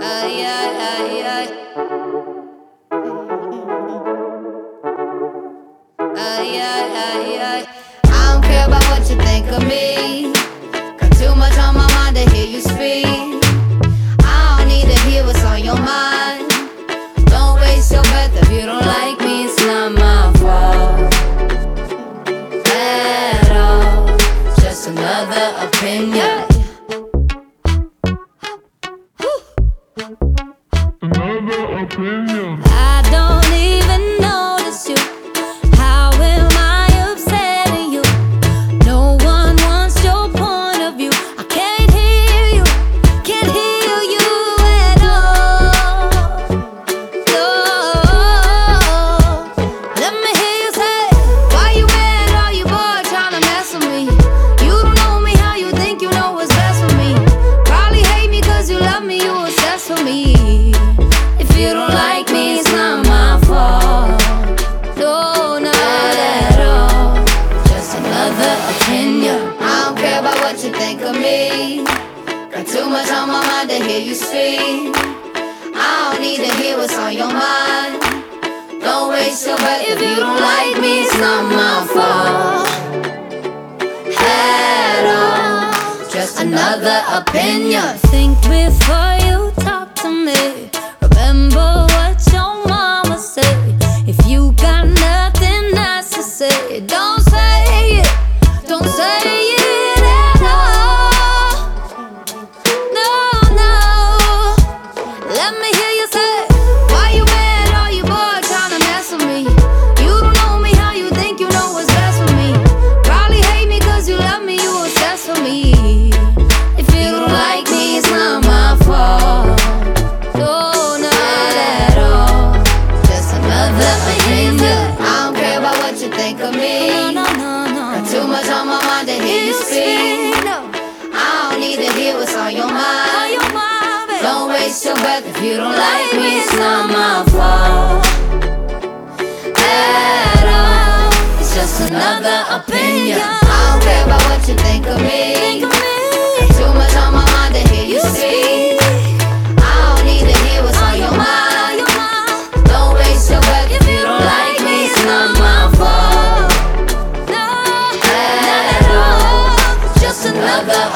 Ay, ay, ay, ay. Ay, ay, ay, ay. I don't care about what you think of me. Got too much on my mind to hear you speak. I don't need to hear what's on your mind. Don't waste your breath if you don't like me. It's not my fault at all. Just another opinion. Another opinion. I don't what you think of me. Got too much on my mind to hear you speak. I don't need to hear what's on your mind. Don't waste your breath if you don't like me, it's not my fault. At all. Just another opinion. Think before you talk to me. Remember you me. If you don't like me, it's not my fault. No, not at all. Just another opinion. I don't care about what you think of me. No, no, no, no. Got too much on my mind to hear you speak. I don't need to hear what's on your mind. Don't waste your breath if you don't like me. It's not my fault